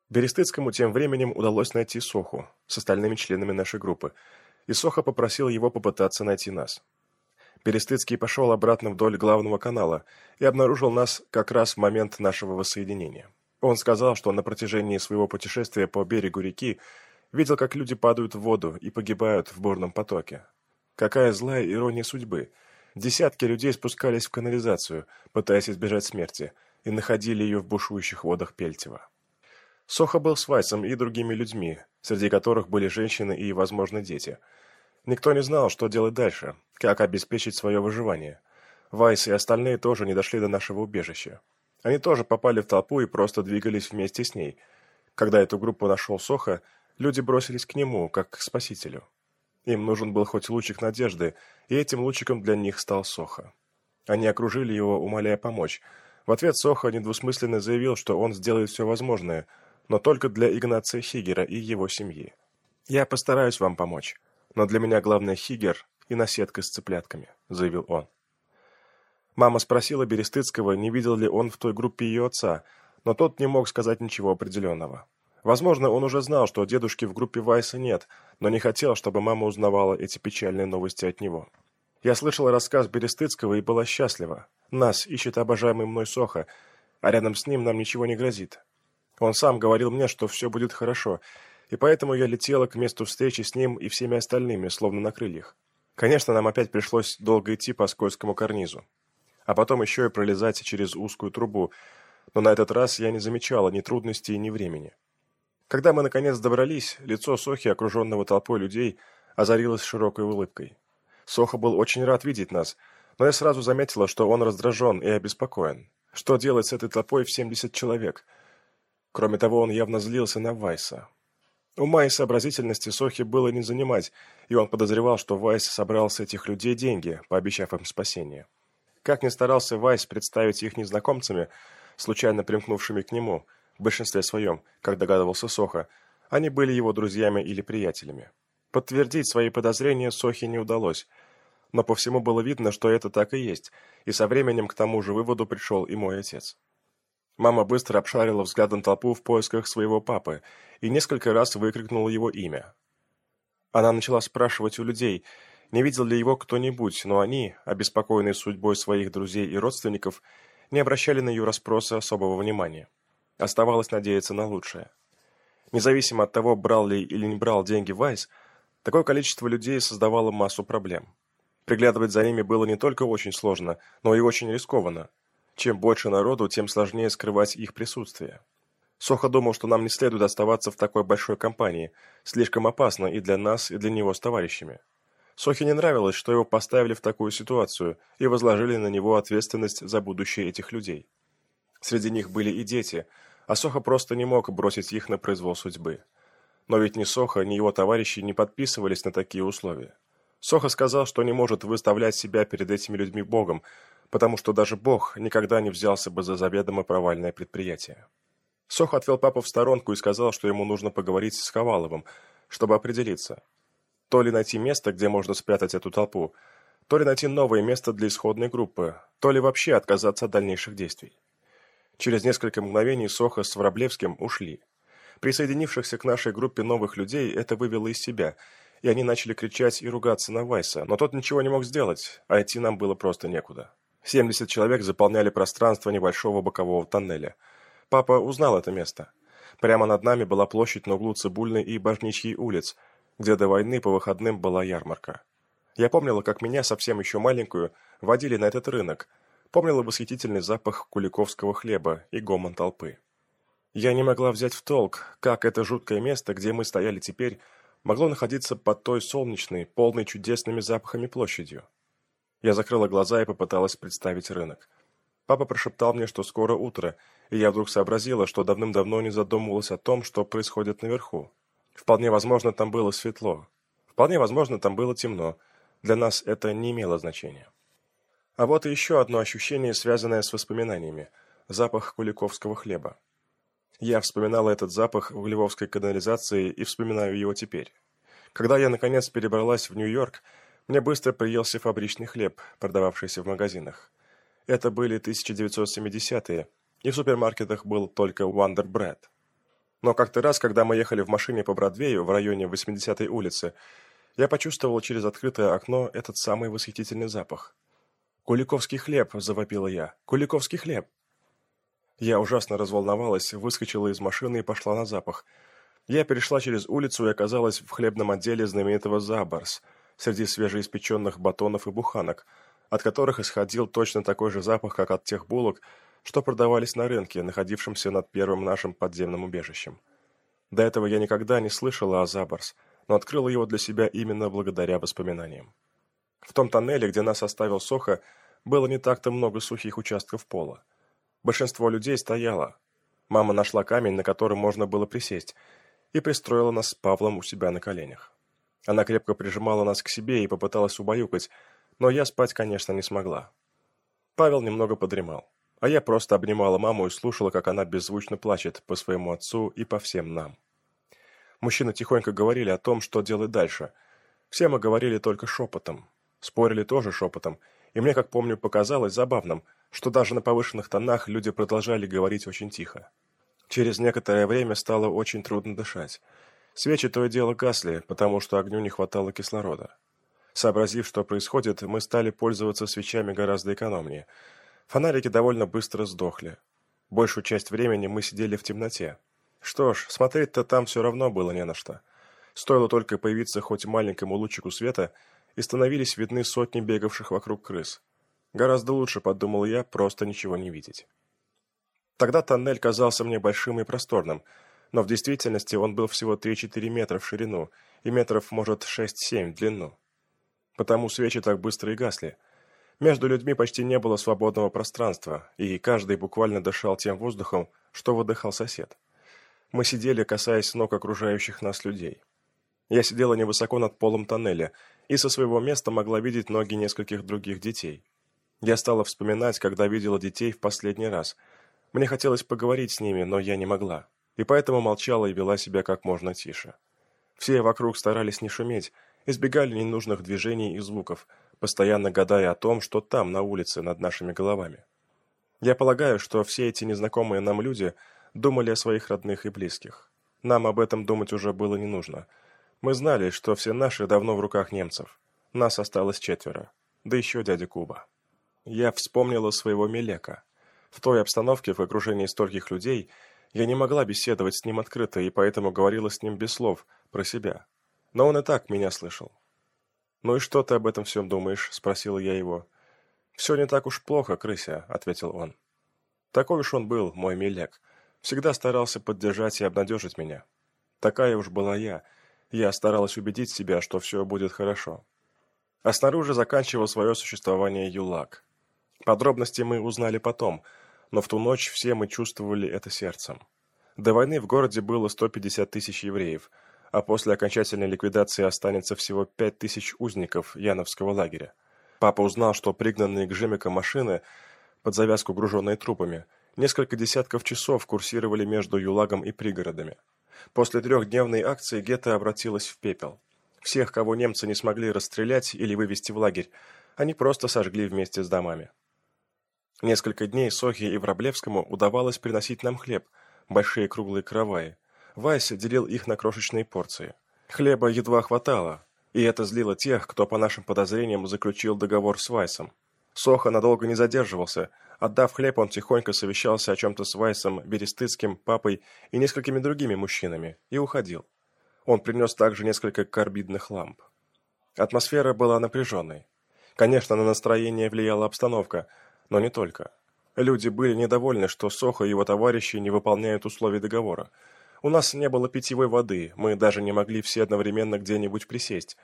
Берестыцкому тем временем удалось найти Соху с остальными членами нашей группы, и Соха попросил его попытаться найти нас. Перестыцкий пошел обратно вдоль главного канала и обнаружил нас как раз в момент нашего воссоединения. Он сказал, что на протяжении своего путешествия по берегу реки видел, как люди падают в воду и погибают в бурном потоке. Какая злая ирония судьбы. Десятки людей спускались в канализацию, пытаясь избежать смерти, и находили ее в бушующих водах Пельтева. Соха был с Вайсом и другими людьми, среди которых были женщины и, возможно, дети – Никто не знал, что делать дальше, как обеспечить свое выживание. Вайс и остальные тоже не дошли до нашего убежища. Они тоже попали в толпу и просто двигались вместе с ней. Когда эту группу нашел Соха, люди бросились к нему, как к спасителю. Им нужен был хоть лучик надежды, и этим лучиком для них стал Соха. Они окружили его, умоляя помочь. В ответ Соха недвусмысленно заявил, что он сделает все возможное, но только для Игнация Хигера и его семьи. «Я постараюсь вам помочь, но для меня главное Хигер и наседка с цыплятками», — заявил он. Мама спросила Берестыцкого, не видел ли он в той группе ее отца, но тот не мог сказать ничего определенного. Возможно, он уже знал, что дедушки в группе Вайса нет, но не хотел, чтобы мама узнавала эти печальные новости от него. Я слышала рассказ Берестыцкого и была счастлива. Нас ищет обожаемый мной Соха, а рядом с ним нам ничего не грозит. Он сам говорил мне, что все будет хорошо, и поэтому я летела к месту встречи с ним и всеми остальными, словно на крыльях. Конечно, нам опять пришлось долго идти по скользкому карнизу. А потом еще и пролезать через узкую трубу, но на этот раз я не замечала ни трудностей, ни времени. Когда мы наконец добрались, лицо Сохи, окруженного толпой людей, озарилось широкой улыбкой. Соха был очень рад видеть нас, но я сразу заметила, что он раздражен и обеспокоен. Что делать с этой толпой в 70 человек? Кроме того, он явно злился на Вайса. Ума и сообразительности Сохи было не занимать, и он подозревал, что Вайс собрал с этих людей деньги, пообещав им спасение. Как ни старался Вайс представить их незнакомцами, случайно примкнувшими к нему, в большинстве своем, как догадывался Соха, они были его друзьями или приятелями. Подтвердить свои подозрения Сохе не удалось, но по всему было видно, что это так и есть, и со временем к тому же выводу пришел и мой отец. Мама быстро обшарила взглядом толпу в поисках своего папы и несколько раз выкрикнула его имя. Она начала спрашивать у людей, не видел ли его кто-нибудь, но они, обеспокоенные судьбой своих друзей и родственников, не обращали на ее расспросы особого внимания. Оставалось надеяться на лучшее. Независимо от того, брал ли или не брал деньги Вайс, Такое количество людей создавало массу проблем. Приглядывать за ними было не только очень сложно, но и очень рискованно. Чем больше народу, тем сложнее скрывать их присутствие. Сохо думал, что нам не следует оставаться в такой большой компании, слишком опасно и для нас, и для него с товарищами. Сохе не нравилось, что его поставили в такую ситуацию и возложили на него ответственность за будущее этих людей. Среди них были и дети, а Соха просто не мог бросить их на произвол судьбы. Но ведь ни Соха, ни его товарищи не подписывались на такие условия. Соха сказал, что не может выставлять себя перед этими людьми Богом, потому что даже Бог никогда не взялся бы за заведомо провальное предприятие. Соха отвел папу в сторонку и сказал, что ему нужно поговорить с Коваловым, чтобы определиться. То ли найти место, где можно спрятать эту толпу, то ли найти новое место для исходной группы, то ли вообще отказаться от дальнейших действий. Через несколько мгновений Соха с Вороблевским ушли. Присоединившихся к нашей группе новых людей это вывело из себя, и они начали кричать и ругаться на Вайса, но тот ничего не мог сделать, а идти нам было просто некуда. 70 человек заполняли пространство небольшого бокового тоннеля. Папа узнал это место. Прямо над нами была площадь на углу Цибульной и Божничьей улиц, где до войны по выходным была ярмарка. Я помнила, как меня, совсем еще маленькую, водили на этот рынок. Помнила восхитительный запах куликовского хлеба и гомон толпы. Я не могла взять в толк, как это жуткое место, где мы стояли теперь, могло находиться под той солнечной, полной чудесными запахами площадью. Я закрыла глаза и попыталась представить рынок. Папа прошептал мне, что скоро утро, и я вдруг сообразила, что давным-давно не задумывалась о том, что происходит наверху. Вполне возможно, там было светло. Вполне возможно, там было темно. Для нас это не имело значения. А вот и еще одно ощущение, связанное с воспоминаниями – запах куликовского хлеба. Я вспоминала этот запах в Львовской канализации и вспоминаю его теперь. Когда я, наконец, перебралась в Нью-Йорк, мне быстро приелся фабричный хлеб, продававшийся в магазинах. Это были 1970-е, и в супермаркетах был только Wonder Bread. Но как-то раз, когда мы ехали в машине по Бродвею в районе 80-й улицы, я почувствовал через открытое окно этот самый восхитительный запах. «Куликовский хлеб!» – завопила я. «Куликовский хлеб!» Я ужасно разволновалась, выскочила из машины и пошла на запах. Я перешла через улицу и оказалась в хлебном отделе знаменитого «Забарс», среди свежеиспеченных батонов и буханок, от которых исходил точно такой же запах, как от тех булок, что продавались на рынке, находившемся над первым нашим подземным убежищем. До этого я никогда не слышала о «Забарс», но открыла его для себя именно благодаря воспоминаниям. В том тоннеле, где нас оставил Соха, было не так-то много сухих участков пола. Большинство людей стояло. Мама нашла камень, на котором можно было присесть, и пристроила нас с Павлом у себя на коленях. Она крепко прижимала нас к себе и попыталась убаюкать, но я спать, конечно, не смогла. Павел немного подремал, а я просто обнимала маму и слушала, как она беззвучно плачет по своему отцу и по всем нам. Мужчины тихонько говорили о том, что делать дальше. Все мы говорили только шепотом. Спорили тоже шепотом. И мне, как помню, показалось забавным, что даже на повышенных тонах люди продолжали говорить очень тихо. Через некоторое время стало очень трудно дышать. Свечи то и дело гасли, потому что огню не хватало кислорода. Сообразив, что происходит, мы стали пользоваться свечами гораздо экономнее. Фонарики довольно быстро сдохли. Большую часть времени мы сидели в темноте, что ж, смотреть-то там все равно было не на что. Стоило только появиться хоть маленькому лучику света, и становились видны сотни бегавших вокруг крыс. Гораздо лучше, подумал я, просто ничего не видеть. Тогда тоннель казался мне большим и просторным, но в действительности он был всего 3-4 метра в ширину и метров, может, 6-7 в длину. Потому свечи так быстро и гасли. Между людьми почти не было свободного пространства, и каждый буквально дышал тем воздухом, что выдыхал сосед. Мы сидели, касаясь ног окружающих нас людей. Я сидела невысоко над полом тоннеля и со своего места могла видеть ноги нескольких других детей. Я стала вспоминать, когда видела детей в последний раз. Мне хотелось поговорить с ними, но я не могла, и поэтому молчала и вела себя как можно тише. Все вокруг старались не шуметь, избегали ненужных движений и звуков, постоянно гадая о том, что там, на улице, над нашими головами. Я полагаю, что все эти незнакомые нам люди – думали о своих родных и близких. Нам об этом думать уже было не нужно. Мы знали, что все наши давно в руках немцев. Нас осталось четверо. Да еще дядя Куба. Я вспомнила своего Мелека. В той обстановке, в окружении стольких людей, я не могла беседовать с ним открыто, и поэтому говорила с ним без слов, про себя. Но он и так меня слышал. «Ну и что ты об этом всем думаешь?» – спросила я его. «Все не так уж плохо, крыся», – ответил он. Такой уж он был, мой Мелек всегда старался поддержать и обнадежить меня. Такая уж была я. Я старалась убедить себя, что все будет хорошо. А снаружи заканчивал свое существование ЮЛАК. Подробности мы узнали потом, но в ту ночь все мы чувствовали это сердцем. До войны в городе было 150 тысяч евреев, а после окончательной ликвидации останется всего 5 тысяч узников Яновского лагеря. Папа узнал, что пригнанные к Жемика машины, под завязку груженные трупами – Несколько десятков часов курсировали между Юлагом и пригородами. После трехдневной акции гетто обратилась в пепел. Всех, кого немцы не смогли расстрелять или вывести в лагерь, они просто сожгли вместе с домами. Несколько дней Сохе и Враблевскому удавалось приносить нам хлеб, большие круглые караваи. Вася делил их на крошечные порции. Хлеба едва хватало, и это злило тех, кто, по нашим подозрениям, заключил договор с Вайсом. Соха надолго не задерживался, Отдав хлеб, он тихонько совещался о чем-то с Вайсом, Берестыцким, папой и несколькими другими мужчинами и уходил. Он принес также несколько карбидных ламп. Атмосфера была напряженной. Конечно, на настроение влияла обстановка, но не только. Люди были недовольны, что Соха и его товарищи не выполняют условий договора. У нас не было питьевой воды, мы даже не могли все одновременно где-нибудь присесть.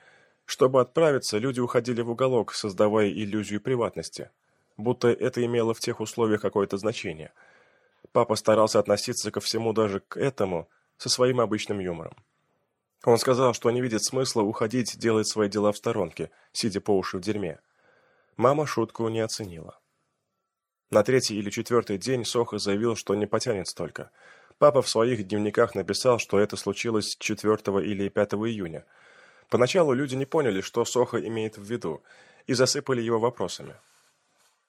Чтобы отправиться, люди уходили в уголок, создавая иллюзию приватности будто это имело в тех условиях какое-то значение. Папа старался относиться ко всему даже к этому со своим обычным юмором. Он сказал, что не видит смысла уходить делать свои дела в сторонке, сидя по уши в дерьме. Мама шутку не оценила. На третий или четвертый день Соха заявил, что не потянет столько. Папа в своих дневниках написал, что это случилось 4 или 5 июня. Поначалу люди не поняли, что Соха имеет в виду, и засыпали его вопросами.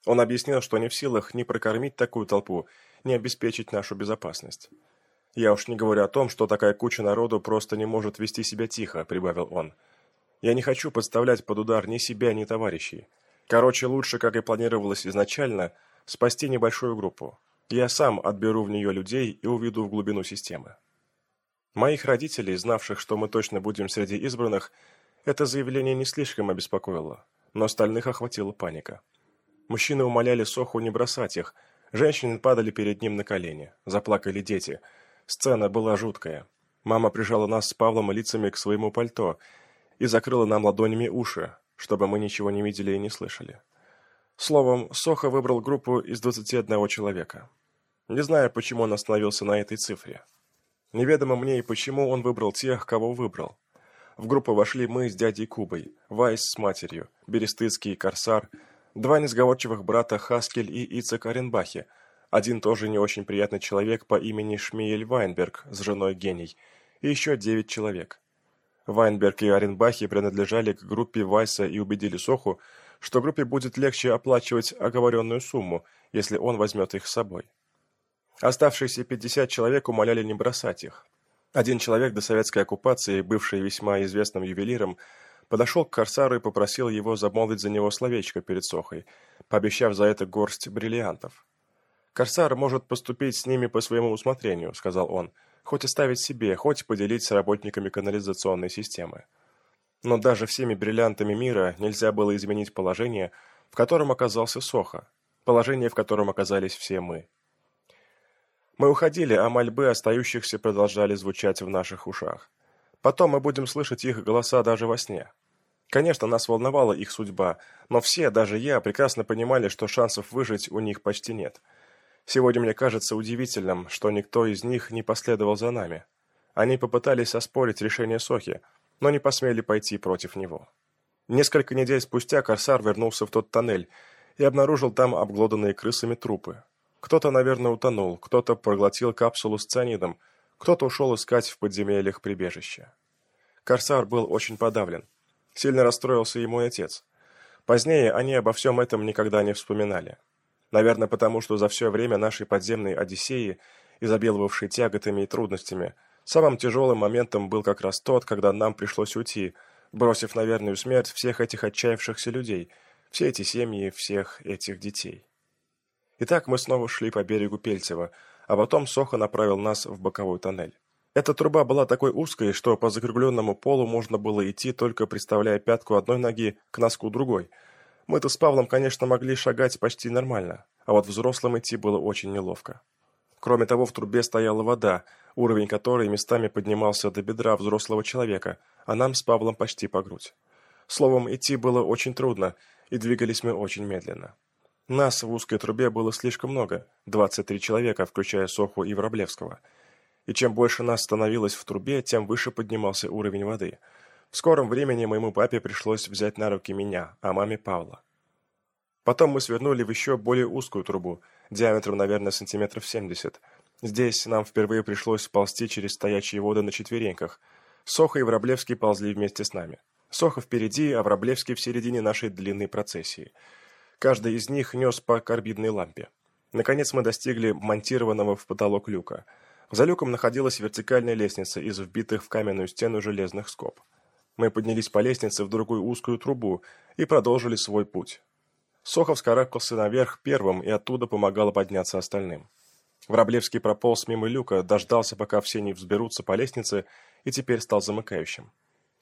Он объяснил, что не в силах ни прокормить такую толпу, ни обеспечить нашу безопасность. «Я уж не говорю о том, что такая куча народу просто не может вести себя тихо», — прибавил он. «Я не хочу подставлять под удар ни себя, ни товарищей. Короче, лучше, как и планировалось изначально, спасти небольшую группу. Я сам отберу в нее людей и уведу в глубину системы». Моих родителей, знавших, что мы точно будем среди избранных, это заявление не слишком обеспокоило, но остальных охватила паника. Мужчины умоляли Соху не бросать их. Женщины падали перед ним на колени. Заплакали дети. Сцена была жуткая. Мама прижала нас с Павлом лицами к своему пальто и закрыла нам ладонями уши, чтобы мы ничего не видели и не слышали. Словом, Соха выбрал группу из 21 человека. Не знаю, почему он остановился на этой цифре. Неведомо мне и почему он выбрал тех, кого выбрал. В группу вошли мы с дядей Кубой, Вайс с матерью, Берестыцкий и Корсар, два несговорчивых брата Хаскель и Ицек Оренбахи, один тоже не очень приятный человек по имени Шмиель Вайнберг с женой Гений, и еще девять человек. Вайнберг и Оренбахи принадлежали к группе Вайса и убедили Соху, что группе будет легче оплачивать оговоренную сумму, если он возьмет их с собой. Оставшиеся 50 человек умоляли не бросать их. Один человек до советской оккупации, бывший весьма известным ювелиром, подошел к Корсару и попросил его замолвить за него словечко перед Сохой, пообещав за это горсть бриллиантов. «Корсар может поступить с ними по своему усмотрению», — сказал он, «хоть оставить себе, хоть поделить с работниками канализационной системы». Но даже всеми бриллиантами мира нельзя было изменить положение, в котором оказался Соха, положение, в котором оказались все мы. Мы уходили, а мольбы остающихся продолжали звучать в наших ушах. Потом мы будем слышать их голоса даже во сне. Конечно, нас волновала их судьба, но все, даже я, прекрасно понимали, что шансов выжить у них почти нет. Сегодня мне кажется удивительным, что никто из них не последовал за нами. Они попытались оспорить решение Сохи, но не посмели пойти против него. Несколько недель спустя Корсар вернулся в тот тоннель и обнаружил там обглоданные крысами трупы. Кто-то, наверное, утонул, кто-то проглотил капсулу с цианидом, кто-то ушел искать в подземельях прибежище. Корсар был очень подавлен. Сильно расстроился и отец. Позднее они обо всем этом никогда не вспоминали. Наверное, потому что за все время нашей подземной Одиссеи, изобиловавшей тяготами и трудностями, самым тяжелым моментом был как раз тот, когда нам пришлось уйти, бросив на верную смерть всех этих отчаявшихся людей, все эти семьи, всех этих детей. Итак, мы снова шли по берегу Пельцева, а потом Соха направил нас в боковой тоннель. Эта труба была такой узкой, что по закругленному полу можно было идти, только приставляя пятку одной ноги к носку другой. Мы-то с Павлом, конечно, могли шагать почти нормально, а вот взрослым идти было очень неловко. Кроме того, в трубе стояла вода, уровень которой местами поднимался до бедра взрослого человека, а нам с Павлом почти по грудь. Словом, идти было очень трудно, и двигались мы очень медленно. Нас в узкой трубе было слишком много, 23 человека, включая Соху и Вороблевского. И чем больше нас становилось в трубе, тем выше поднимался уровень воды. В скором времени моему папе пришлось взять на руки меня, а маме Павла. Потом мы свернули в еще более узкую трубу, диаметром, наверное, сантиметров 70. Здесь нам впервые пришлось ползти через стоячие воды на четвереньках. Соха и Вороблевский ползли вместе с нами. Соха впереди, а Вороблевский в середине нашей длинной процессии – Каждый из них нес по карбидной лампе. Наконец мы достигли монтированного в потолок люка. За люком находилась вертикальная лестница из вбитых в каменную стену железных скоб. Мы поднялись по лестнице в другую узкую трубу и продолжили свой путь. Сохов скарабкался наверх первым и оттуда помогал подняться остальным. Враблевский прополз мимо люка, дождался, пока все не взберутся по лестнице, и теперь стал замыкающим.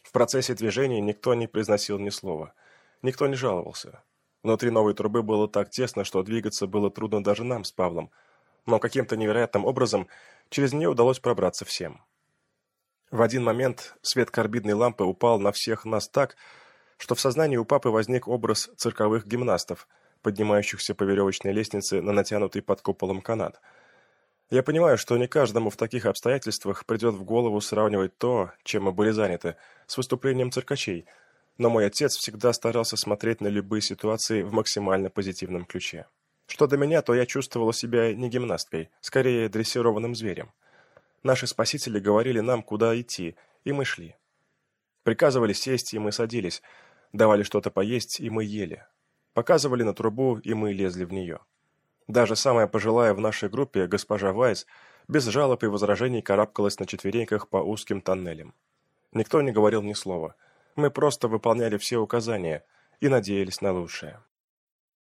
В процессе движения никто не произносил ни слова. Никто не жаловался. Внутри новой трубы было так тесно, что двигаться было трудно даже нам с Павлом, но каким-то невероятным образом через нее удалось пробраться всем. В один момент свет карбидной лампы упал на всех нас так, что в сознании у папы возник образ цирковых гимнастов, поднимающихся по веревочной лестнице на натянутый под куполом канат. Я понимаю, что не каждому в таких обстоятельствах придет в голову сравнивать то, чем мы были заняты, с выступлением циркачей – но мой отец всегда старался смотреть на любые ситуации в максимально позитивном ключе. Что до меня, то я чувствовала себя не гимнасткой, скорее дрессированным зверем. Наши спасители говорили нам, куда идти, и мы шли. Приказывали сесть, и мы садились. Давали что-то поесть, и мы ели. Показывали на трубу, и мы лезли в нее. Даже самая пожилая в нашей группе, госпожа Вайс, без жалоб и возражений карабкалась на четвереньках по узким тоннелям. Никто не говорил ни слова – мы просто выполняли все указания и надеялись на лучшее.